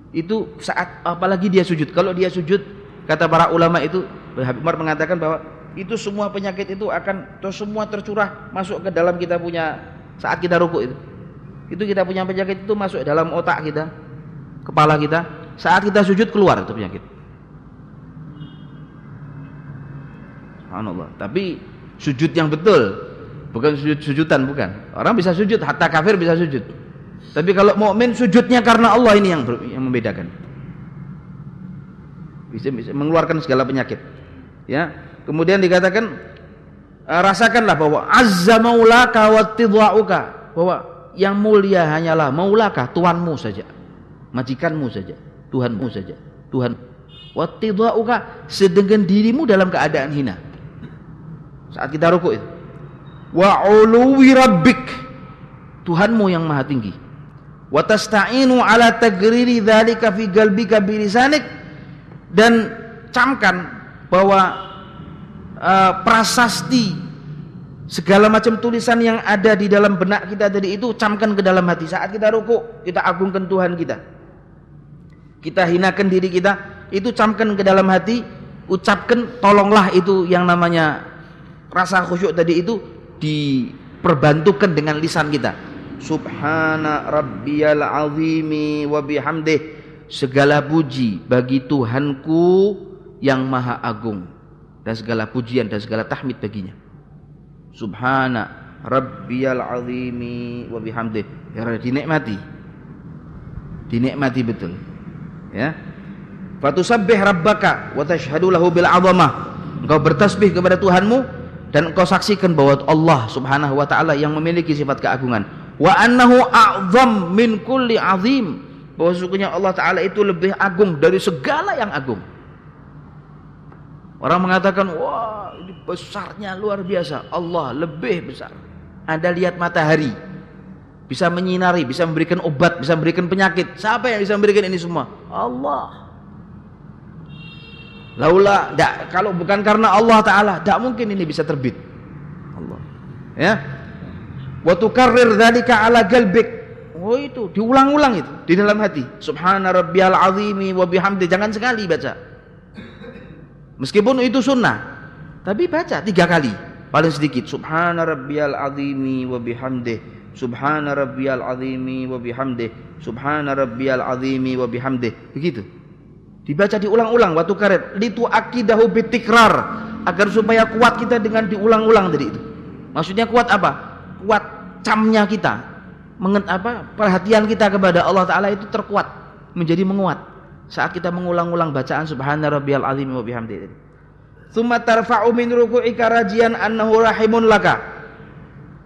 Itu saat apalagi dia sujud. Kalau dia sujud, kata para ulama itu, Habib Umar mengatakan bahwa itu semua penyakit itu akan semua tercurah masuk ke dalam kita punya saat kita ruku itu. Itu kita punya penyakit itu masuk dalam otak kita, kepala kita. Saat kita sujud keluar itu penyakit. Subhanallah. Tapi sujud yang betul, bukan sujud sujudan bukan. Orang bisa sujud, hatta kafir bisa sujud. Tapi kalau mukmin sujudnya karena Allah ini yang yang membedakan. Bisa, bisa mengeluarkan segala penyakit. Ya. Kemudian dikatakan eh, rasakanlah bahwa azza maulaka wa bahwa yang mulia hanyalah maulaka tuanmu saja? Majikanmu saja? Tuhanmu saja? Tuhan. Wa tidwa'uka sedangkan dirimu dalam keadaan hina. Saat kita rukuk itu. Wa uluwi rabbik. Tuhanmu yang maha tinggi. Wa tasta'inu ala tagriri dzalika fi qalbika bilisanik. Dan camkan bahwa uh, prasasti segala macam tulisan yang ada di dalam benak kita tadi itu camkan ke dalam hati. Saat kita rukuk kita agungkan Tuhan kita. Kita hinakan diri kita itu camkan ke dalam hati. Ucapkan tolonglah itu yang namanya rasa khusyuk tadi itu diperbantukan dengan lisan kita. Subhana rabbiyal azimi wa bihamdih. Segala puji bagi Tuhanku yang maha agung. Dan segala pujian dan segala tahmid baginya subhana rabbiyal azimi wa bihamdih. Ya dinikmati. Dinikmati betul. Ya. Fatusabbih rabbaka wa tashhadu lahu bil azamah. Engkau bertasbih kepada Tuhanmu dan engkau saksikan bahwa Allah Subhanahu wa taala yang memiliki sifat keagungan. Wa annahu a'zam min kulli azim. Bahwa sesungguhnya Allah taala itu lebih agung dari segala yang agung orang mengatakan wah ini besarnya luar biasa Allah lebih besar Anda lihat matahari bisa menyinari bisa memberikan obat bisa memberikan penyakit siapa yang bisa memberikan ini semua Allah Laula dak kalau bukan karena Allah taala tidak mungkin ini bisa terbit. Allah. Ya. Wa tukarrir dzalika ala qalbik. Oh itu diulang-ulang itu di dalam hati. Subhana rabbiyal azimi wa bihamdi. Jangan sekali baca. Meskipun itu sunnah, tapi baca tiga kali paling sedikit. Subhana rabbiyal azimi wa bihamdi. Subhana rabbiyal azimi wa bihamdi. Subhana rabbiyal azimi wa bihamdi. Begitu. Dibaca diulang-ulang waktu karet. Litu akidahu bitikrar. Agar supaya kuat kita dengan diulang-ulang tadi itu. Maksudnya kuat apa? Kuat camnya kita. Menget, apa? Perhatian kita kepada Allah Ta'ala itu terkuat. Menjadi menguat. Saat kita mengulang-ulang bacaan Subhana rabbiyal azim wa bihamdi. Thumma tarfa'u min ruku'ika rajian annahu rahimun laka.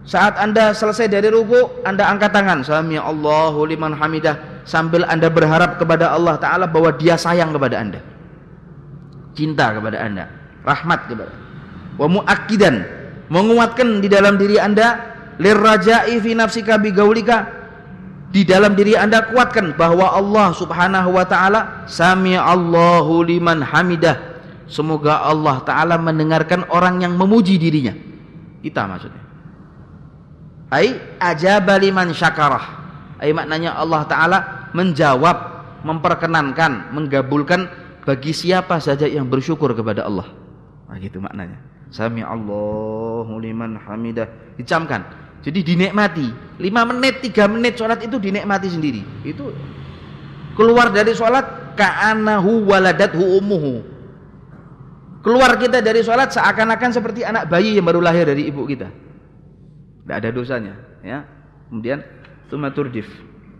Saat Anda selesai dari ruku, Anda angkat tangan, Sami Allahu liman hamidah sambil Anda berharap kepada Allah taala bahwa Dia sayang kepada Anda. Cinta kepada Anda, rahmat kepada. Wa muakkidan, menguatkan di dalam diri Anda lirraja'i fi nafsika bigaulika di dalam diri Anda kuatkan bahwa Allah Subhanahu wa taala Sami Allahu liman hamidah. Semoga Allah taala mendengarkan orang yang memuji dirinya. Kita maksudnya. Ai ajaba liman syakarah. Ai maknanya Allah taala menjawab memperkenankan menggabulkan bagi siapa saja yang bersyukur kepada Allah. Nah gitu maknanya. Sami Allahu liman hamidah. Dicamkan jadi dinikmati. 5 menit, 3 menit sholat itu dinikmati sendiri. Itu keluar dari sholat ka'anahu waladathu ummuhu. Keluar kita dari sholat seakan-akan seperti anak bayi yang baru lahir dari ibu kita. Tidak ada dosanya. Ya. Kemudian summa turdif.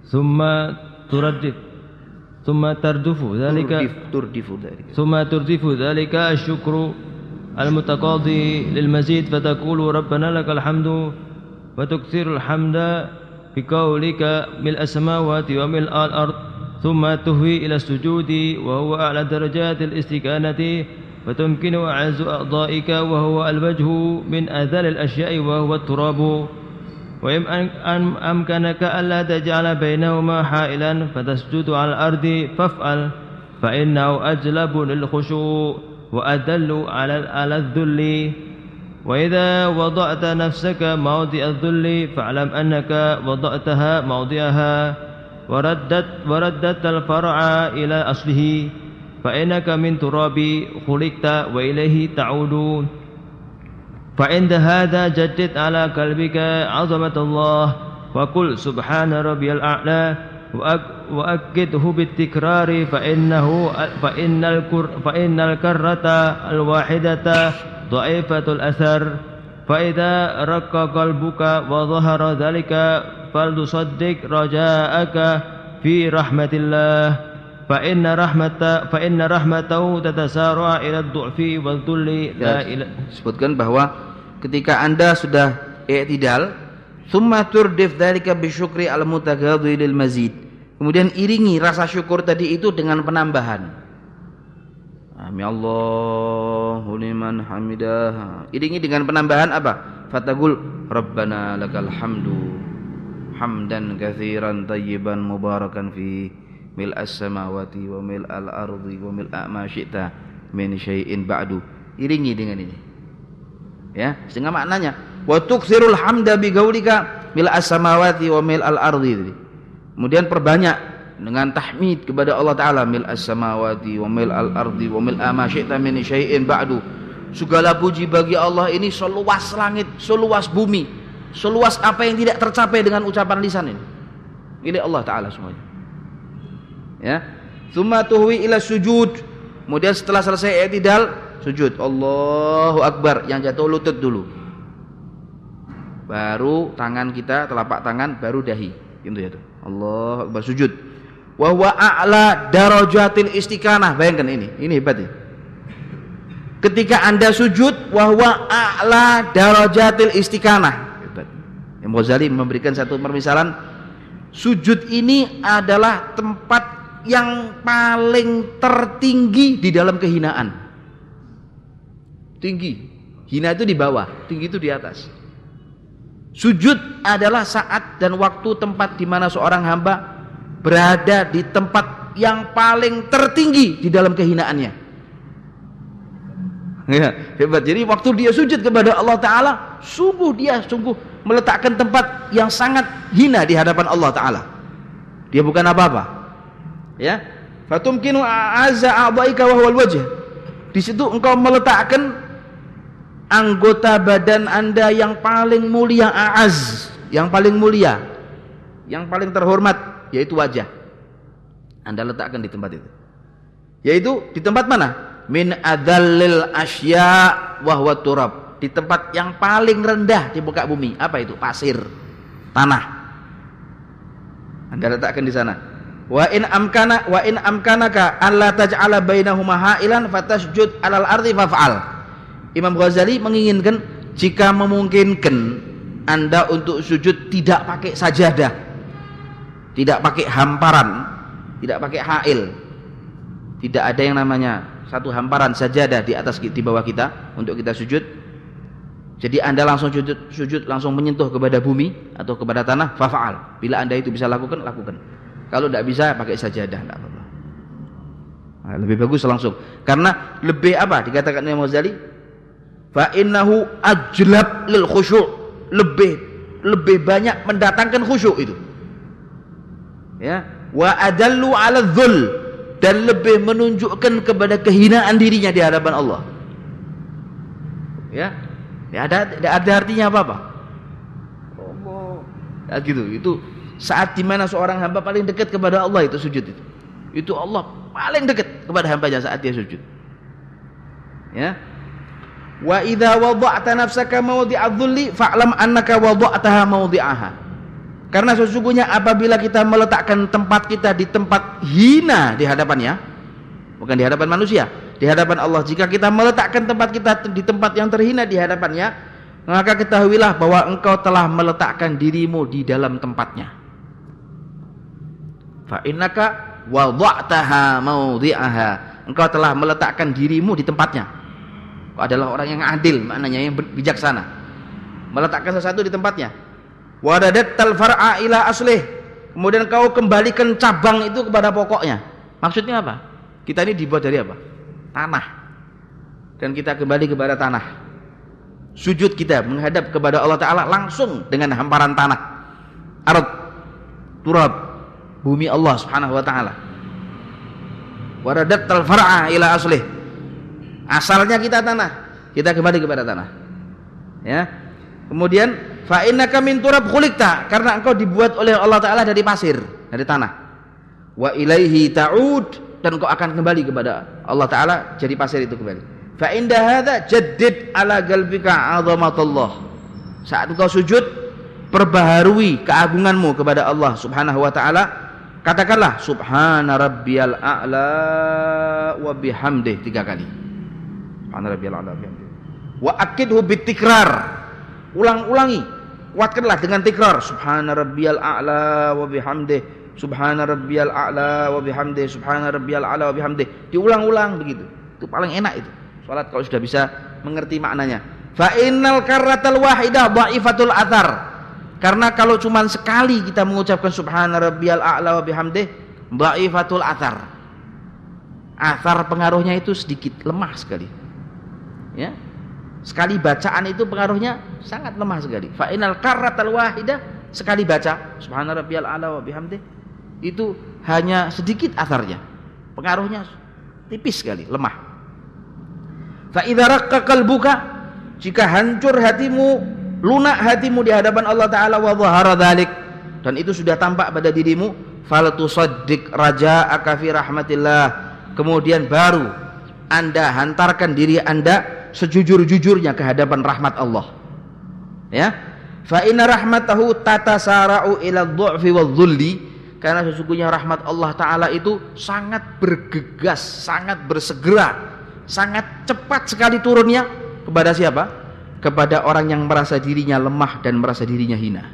Summa turdif. Summa tardufu. Dalika, turdifu. Dalika. Summa turdifu. Dzalika syukru al-mutaqadi lil mazid fatakulu rabbana lakal hamdu وتكثر الحمد بقولك ملء السماوات وملء الأرض ثم تهوي إلى السجود وهو أعلى درجات الاستكانة فتمكن أعز أعضائك وهو الوجه من أذل الأشياء وهو التراب. وإن أمكنك ألا تجعل بينهما حائلا فتسجد على الأرض فافعل فإنه أجلب للخشوع وأدل على على الذل. وإذا وضعت نفسك موضع الذل فاعلم أنك وضعتها موضعها وردت وردت الفرع إلى أصله فإنك من تراب خلقت وإليه تعود فعند هذا جدد على قلبك عظمة الله وقل سبحان ربي الأعلى وأكده بالتكرار فإنه فإن الكر فإن الكرة الواحدة dhaifatul asar fa idza raqqa qalbuka wa dhahara dhalika faltusaddiq rajaa'aka fi rahmatillah fa inna rahmata fa inna rahmatahu tatasara'a ila ad-du'fi wal dhulli la ila sebutkan bahwa ketika Anda sudah i'tidal thumma turdif dhalika bi syukri al mutaghadhi lil mazid kemudian iringi rasa syukur tadi itu dengan penambahan. Ami Allahu liman hamidah. Iringi dengan penambahan apa? Fatagul Rabbana lakal hamdu hamdan katsiran tayyiban mubarakan fi mil as-samawati wa mil al-ardi wa mil ma syi'ta min syai'in ba'du. Iringi dengan ini. Ya, sehingga maknanya wa tukthirul hamda bi gaulika mil as-samawati wa mil al-ardi. Kemudian perbanyak dengan tahmid kepada Allah taala mil as-samawati wa mil al-ardi wa mil ma syi'ta min syai'in ba'du. Segala puji bagi Allah ini seluas langit, seluas bumi, seluas apa yang tidak tercapai dengan ucapan lisan ini. Ini Allah taala semuanya. Ya. Tsumma tuhwi ila sujud. Kemudian setelah selesai i'tidal, sujud. Allahu akbar yang jatuh lutut dulu baru tangan kita telapak tangan baru dahi itu ya tuh Allah akbar sujud wa huwa a'la darajatil istiqanah. Bayangkan ini ini hebat ya. Ketika anda sujud wa huwa a'la darajatil istiqanah. Hebat. Imam Ghazali memberikan satu permisalan. Sujud ini adalah tempat yang paling tertinggi di dalam kehinaan. Tinggi. Hina itu di bawah tinggi itu di atas. Sujud adalah saat dan waktu tempat di mana seorang hamba berada di tempat yang paling tertinggi di dalam kehinaannya. Ya, hebat. Jadi waktu dia sujud kepada Allah Taala, sungguh dia sungguh meletakkan tempat yang sangat hina di hadapan Allah Taala. Dia bukan apa-apa. Ya, fatumkinu a'azza a'dhaika wa huwal. Di situ engkau meletakkan anggota badan anda yang paling mulia aaz yang paling mulia yang paling terhormat yaitu wajah. Anda letakkan di tempat itu. Yaitu di tempat mana? Min adallil asya wahwa turab. Di tempat yang paling rendah di muka bumi. Apa itu? Pasir. Tanah. Anda letakkan di sana. Wa in amkana wa in amkanaka alla taj'ala bainahuma ha'ilan fatasjud alal ardi faf'al. Imam Ghazali menginginkan jika memungkinkan Anda untuk sujud tidak pakai sajadah, tidak pakai hamparan, tidak pakai hail. Tidak ada yang namanya satu hamparan sajadah di atas di bawah kita untuk kita sujud. Jadi Anda langsung sujud, sujud langsung menyentuh kepada bumi atau kepada tanah, fafa'al. Bila Anda itu bisa lakukan, lakukan. Kalau tidak bisa pakai sajadah, tidak apa-apa. Nah, lebih bagus langsung. Karena lebih apa dikatakan Imam Ghazali? fa innahu ajlab lil khusyuk lebih lebih banyak mendatangkan khusyuk itu ya. Wa adallu ala dhul. Dan lebih menunjukkan kepada kehinaan dirinya di hadapan Allah. Ya. Tidak ada tidak ada artinya apa apa ya, gitu. Itu saat di mana seorang hamba paling dekat kepada Allah itu sujud itu. Itu Allah paling dekat kepada hambanya saat dia sujud. Ya. Wa idza wada'ta nafsaka mawdi'adh dhulli fa'lam annaka wada'taha mawdi'aha. Karena sesungguhnya apabila kita meletakkan tempat kita di tempat hina di hadapannya, bukan di hadapan manusia, di hadapan Allah. Jika kita meletakkan tempat kita di tempat yang terhina di hadapannya, maka ketahuilah bahwa engkau telah meletakkan dirimu di dalam tempatnya. Fa innaka wada'taha mawdi'aha. Engkau telah meletakkan dirimu di tempatnya adalah orang yang adil maknanya yang bijaksana meletakkan sesuatu di tempatnya wadadat talfar'a ila aslih kemudian kau kembalikan cabang itu kepada pokoknya maksudnya apa Kita ini dibuat dari apa? Tanah. Dan kita kembali kepada tanah. Sujud kita menghadap kepada Allah Ta'ala langsung dengan hamparan tanah. Arad, turab, bumi Allah Subhanahu wa taala. Waradat talfar'a ila aslih. Asalnya kita tanah, kita kembali kepada tanah. Ya. Kemudian fa innaka min turab khuliqta karena engkau dibuat oleh Allah taala dari pasir, dari tanah. Wa ilaihi ta'ud dan engkau akan kembali kepada Allah taala jadi pasir itu kembali. Fa inda hadza jaddid ala qalbika 'azamatullah. Saat engkau sujud perbaharui keagunganmu kepada Allah Subhanahu wa taala. Katakanlah subhana rabbiyal a'la wa bihamdih tiga kali. Subhana rabbiyal a'la wa bihamdih. Wa akidhu bitikrar ulang-ulangi. Kuatkanlah dengan tikrar. Subhana rabbiyal a'la wa bihamdih. Subhana rabbiyal a'la wa bihamdih. Subhana rabbiyal a'la wa bihamdih. Diulang-ulang begitu. Itu paling enak itu. Salat kalau sudah bisa mengerti maknanya. Fa innal karratal wahidah dhaifatul athar. Karena kalau cuma sekali kita mengucapkan subhana rabbiyal a'la wa bihamdih dhaifatul athar. Athar pengaruhnya itu sedikit lemah sekali. Ya Sekali bacaan itu pengaruhnya sangat lemah sekali. Fa inal karratal wahidah sekali baca subhana ala wa bihamdi itu hanya sedikit asarnya. Pengaruhnya tipis sekali, lemah. Fa idza qalbuka jika hancur hatimu, lunak hatimu di hadapan Allah taala wa dhahara dzalik dan itu sudah tampak pada dirimu, fal tusaddiq raja'aka fi rahmatillah. Kemudian baru Anda hantarkan diri Anda sejujur-jujurnya ke hadapan rahmat Allah. Ya. Fa inna rahmatahu tatasara'u ila dhu'fi wadh-dhulli karena sesungguhnya rahmat Allah taala itu sangat bergegas, sangat bersegera, sangat cepat sekali turunnya kepada siapa? Kepada orang yang merasa dirinya lemah dan merasa dirinya hina.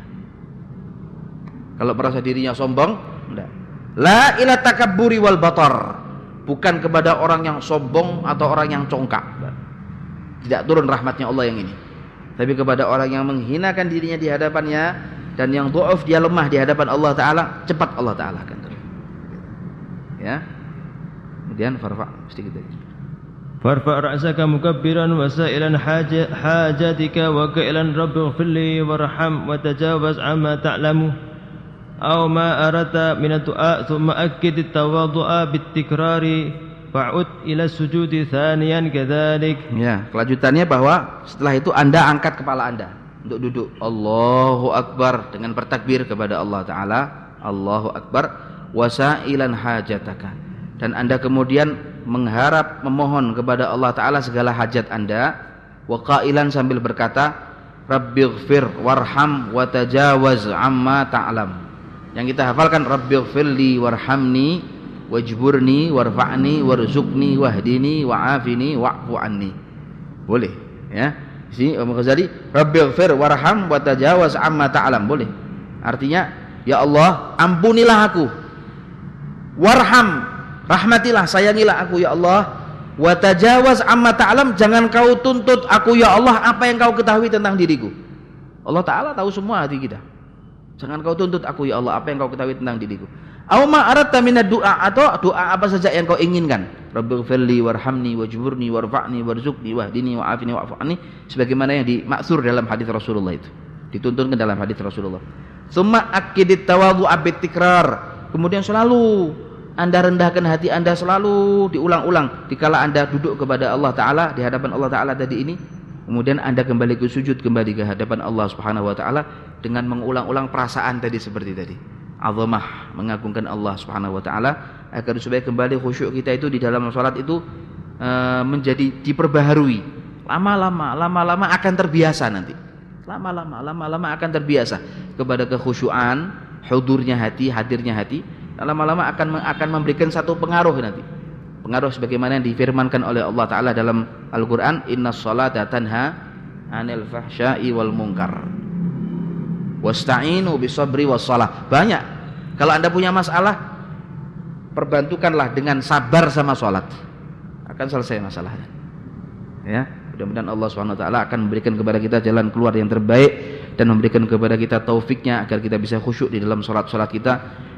Kalau merasa dirinya sombong, enggak. La ila takabburi wal batar. Bukan kepada orang yang sombong atau orang yang congkak tidak turun rahmatnya Allah yang ini tapi kepada orang yang menghinakan dirinya di hadapannya dan yang do'uf dia lemah di hadapan Allah Ta'ala cepat Allah Ta'ala akan turun ya kemudian farfa sedikit lagi فارفع رأسك مكبرا وسائلا حاجاتك وكائلا رب اغفر لي وارحم وتجاوز عما تعلم أو ما أردت من الدعاء ثم أكد التواضع بالتكرار Fa'ud ila sujudi thaniyan kadzalik. Ya, kelanjutannya bahwa setelah itu Anda angkat kepala Anda untuk duduk. Allahu Akbar dengan bertakbir kepada Allah taala. Allahu Akbar wasailan hajataka. Dan Anda kemudian mengharap memohon kepada Allah taala segala hajat Anda wa qailan sambil berkata Rabbighfir warham wa tajawaz amma ta'lam. Yang kita hafalkan Rabbighfirli warhamni wajburni warfa'ni warzuqni wahdini wa'afini wa'fu anni. Boleh ya? Sini Imam Ghazali rabbighfir warham wa tajawaz amma ta'lam. Boleh. Artinya ya Allah ampunilah aku. Warham rahmatilah sayangilah aku ya Allah. Wa tajawaz amma ta'lam jangan kau tuntut aku ya Allah apa yang kau ketahui tentang diriku. Allah taala tahu semua hati kita. Jangan kau tuntut aku ya Allah apa yang kau ketahui tentang diriku Auma aratta minad doa atau doa apa saja yang kau inginkan. Rabbighfirli warhamni wajburni warfa'ni warzuqni wahdini wa'afini wa'fu'ani sebagaimana yang dimaksur dalam hadis Rasulullah itu. Dituntun ke dalam hadis Rasulullah. Summa akidit tawadhu abit tikrar. Kemudian selalu anda rendahkan hati Anda selalu diulang-ulang dikala Anda duduk kepada Allah taala di hadapan Allah taala tadi ini kemudian Anda kembali ke sujud kembali ke hadapan Allah Subhanahu wa taala dengan mengulang-ulang perasaan tadi seperti tadi azamah mengagungkan Allah Subhanahu wa taala agar supaya kembali khusyuk kita itu di dalam salat itu e, menjadi diperbaharui. Lama-lama, lama-lama akan terbiasa nanti. Lama-lama, lama-lama akan terbiasa kepada kekhusyuan, hudurnya hati, hadirnya hati. Lama-lama akan akan memberikan satu pengaruh nanti. Pengaruh sebagaimana yang difirmankan oleh Allah taala dalam Al-Qur'an, "Innas salata tanha 'anil fahsya'i wal munkar." Wasta'inu bisabri wassalah. Banyak. Kalau Anda punya masalah, perbantukanlah dengan sabar sama sholat. Akan selesai masalahnya. Ya, mudah-mudahan Allah taala akan memberikan kepada kita jalan keluar yang terbaik dan memberikan kepada kita taufiknya agar kita bisa khusyuk di dalam salat-salat kita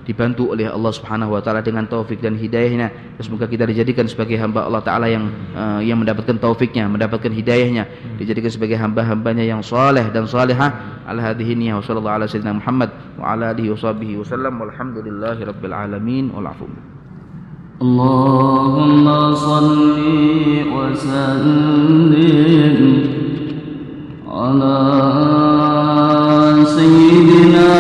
dibantu oleh Allah Subhanahu wa taala dengan taufik dan hidayahnya. Semoga kita dijadikan sebagai hamba Allah taala yang uh, yang mendapatkan taufiknya, mendapatkan hidayahnya, dijadikan sebagai hamba-hambanya yang saleh dan salihah. Al hadhihi niyya wa sallallahu alaihi wasallam Muhammad wa ala alihi washabihi wasallam walhamdulillahi rabbil alamin wal afu. Allahumma salli wa sallim ala sayyidina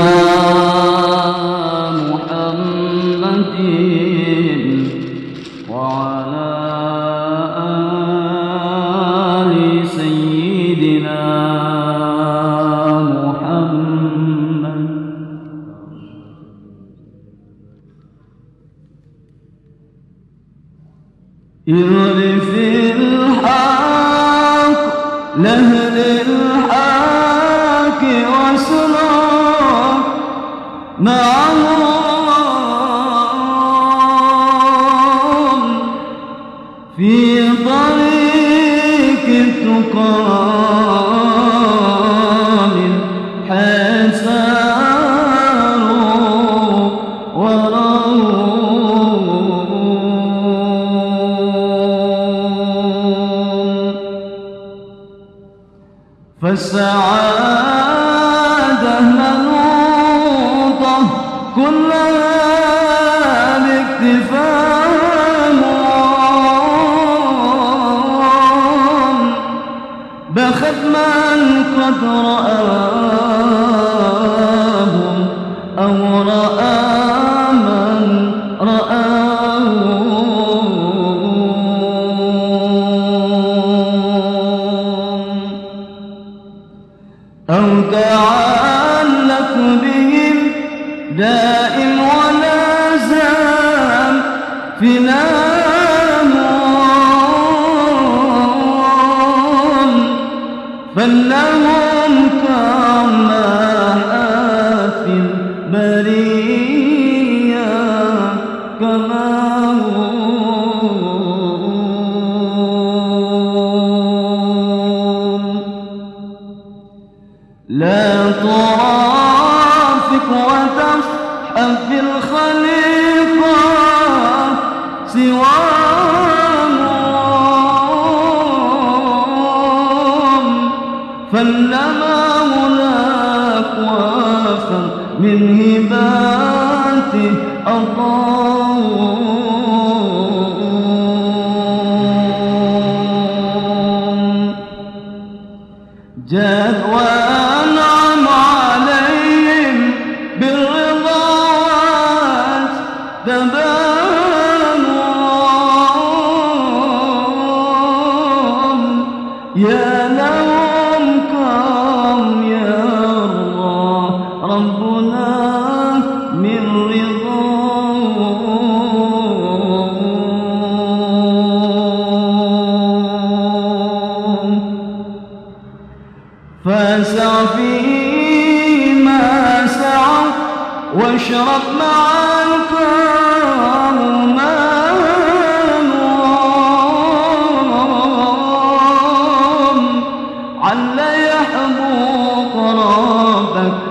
بهم دائم ولا زام فنام فالله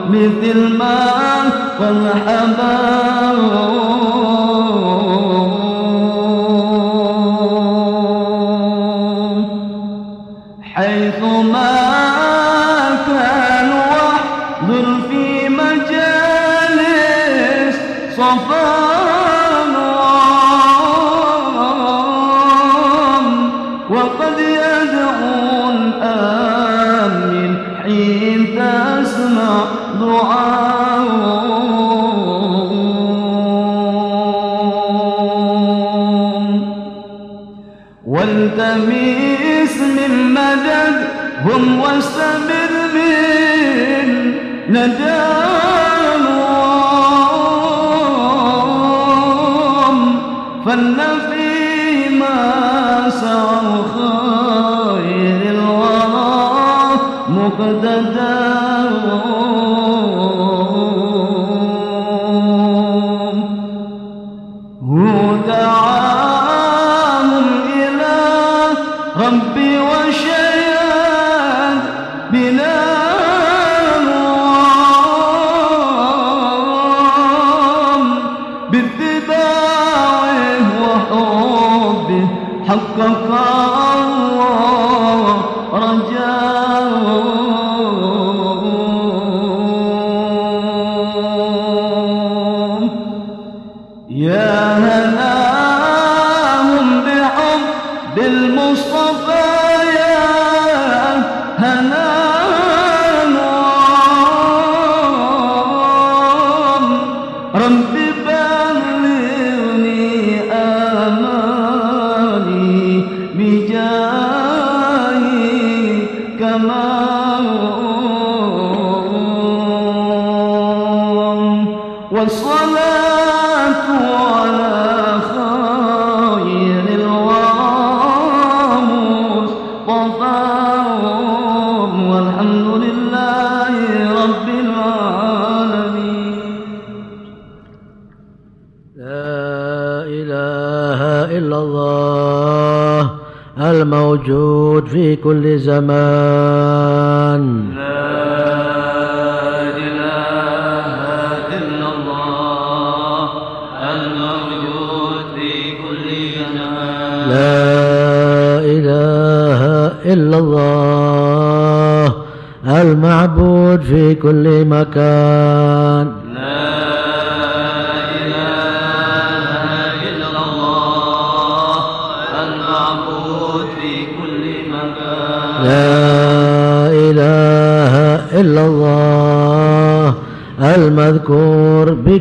مثل ما قد فقد دار زمان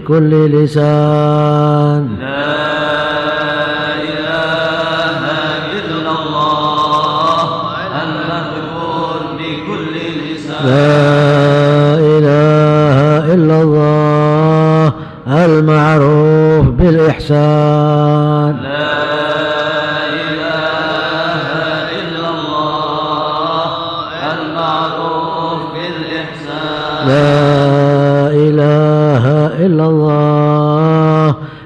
بكل لسان. لا إله إلا الله بكل لسان. لا إله إلا الله المعروف بالإحسان. لا إله إلا الله المعروف بالإحسان. لا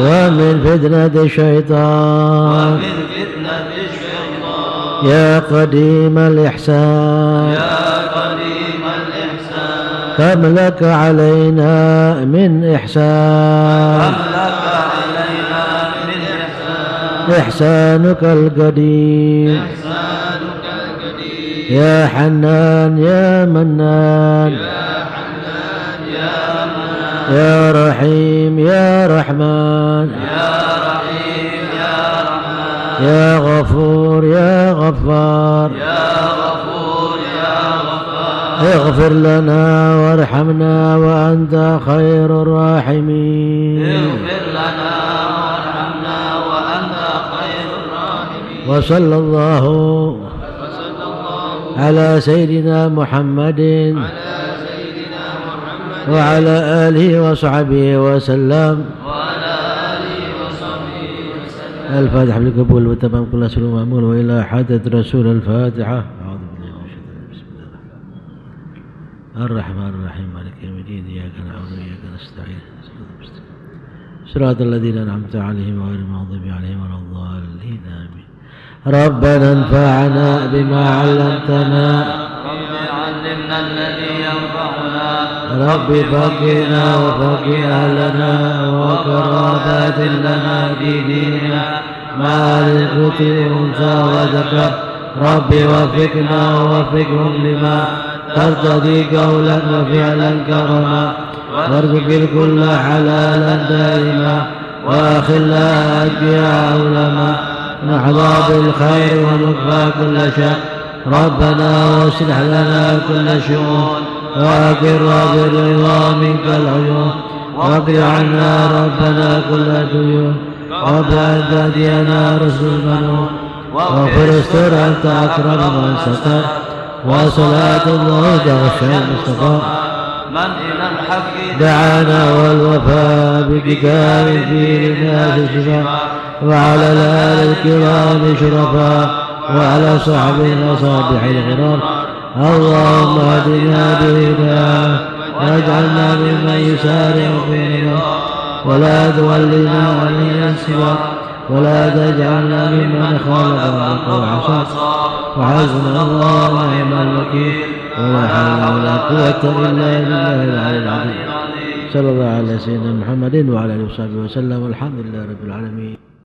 ومن فتنة الشيطان. ومن فتنة الشيطان. يا قديم الإحسان. يا قديم الإحسان. كم لك علينا من إحسان. لك علينا من إحسان. إحسانك القديم. إحسانك القديم. يا حنان يا منان. يا رحيم يا رحمن يا رحيم يا رحمن. يا غفور يا غفار. يا غفور يا غفار اغفر لنا وارحمنا وأنت خير الراحمين اغفر لنا وارحمنا وأنت خير الراحمين. وصلى الله على سيدنا محمد. وعلى آله وصحبه وسلم. وعلى آله وصحبه وسلم. الفاتحة بالقبول وتمام كل سلو مأمول وإلى حدث رسول الفاتحة. الرحمن الرحيم. مالك يوم الدين. إياك نعبد وإياك نستعين. صراط الذين أنعمت عليهم غير المغضوب عليهم ولا الضالين. آمين. ربنا انفعنا بما علمتنا. رب علمنا الذي ينفعنا رب فقنا وفقه أهلنا وقرابات لنا في ديننا. مع الفتي أنثى وذكر. رب وفقنا ووفقهم لما ترتضي قولا وفعلا كرما. وارزق الكل حلالا دائما. وأخلا أجيا علما. نحظى بالخير ونكفى كل شر. ربنا واصلح لنا كل شؤون وأقر بالرضا منك العيون. واقض عنا ربنا كل ديون قبل أن تهدينا رسل المنون واغفر استر أنت أكرم من ستر وصلاة الله تغشى المصطفى. من إلى الحق. دعانا والوفاء بكتاب فيه للناس شفاء. وعلى الآل الكرام شرفاء. وعلى صحب المصابيح الغرام اللهم اهدنا بهداه واجعلنا ممن يسارع في ولا تولنا علينا سواك. ولا تجعلنا ممن خالف امرك وعصاك. وحسبنا الله ونعم الوكيل. ولا حول ولا قوة إلا بالله العلي العظيم. صلى الله على سيدنا محمد وعلى آله وصحبه وسلم والحمد لله رب العالمين.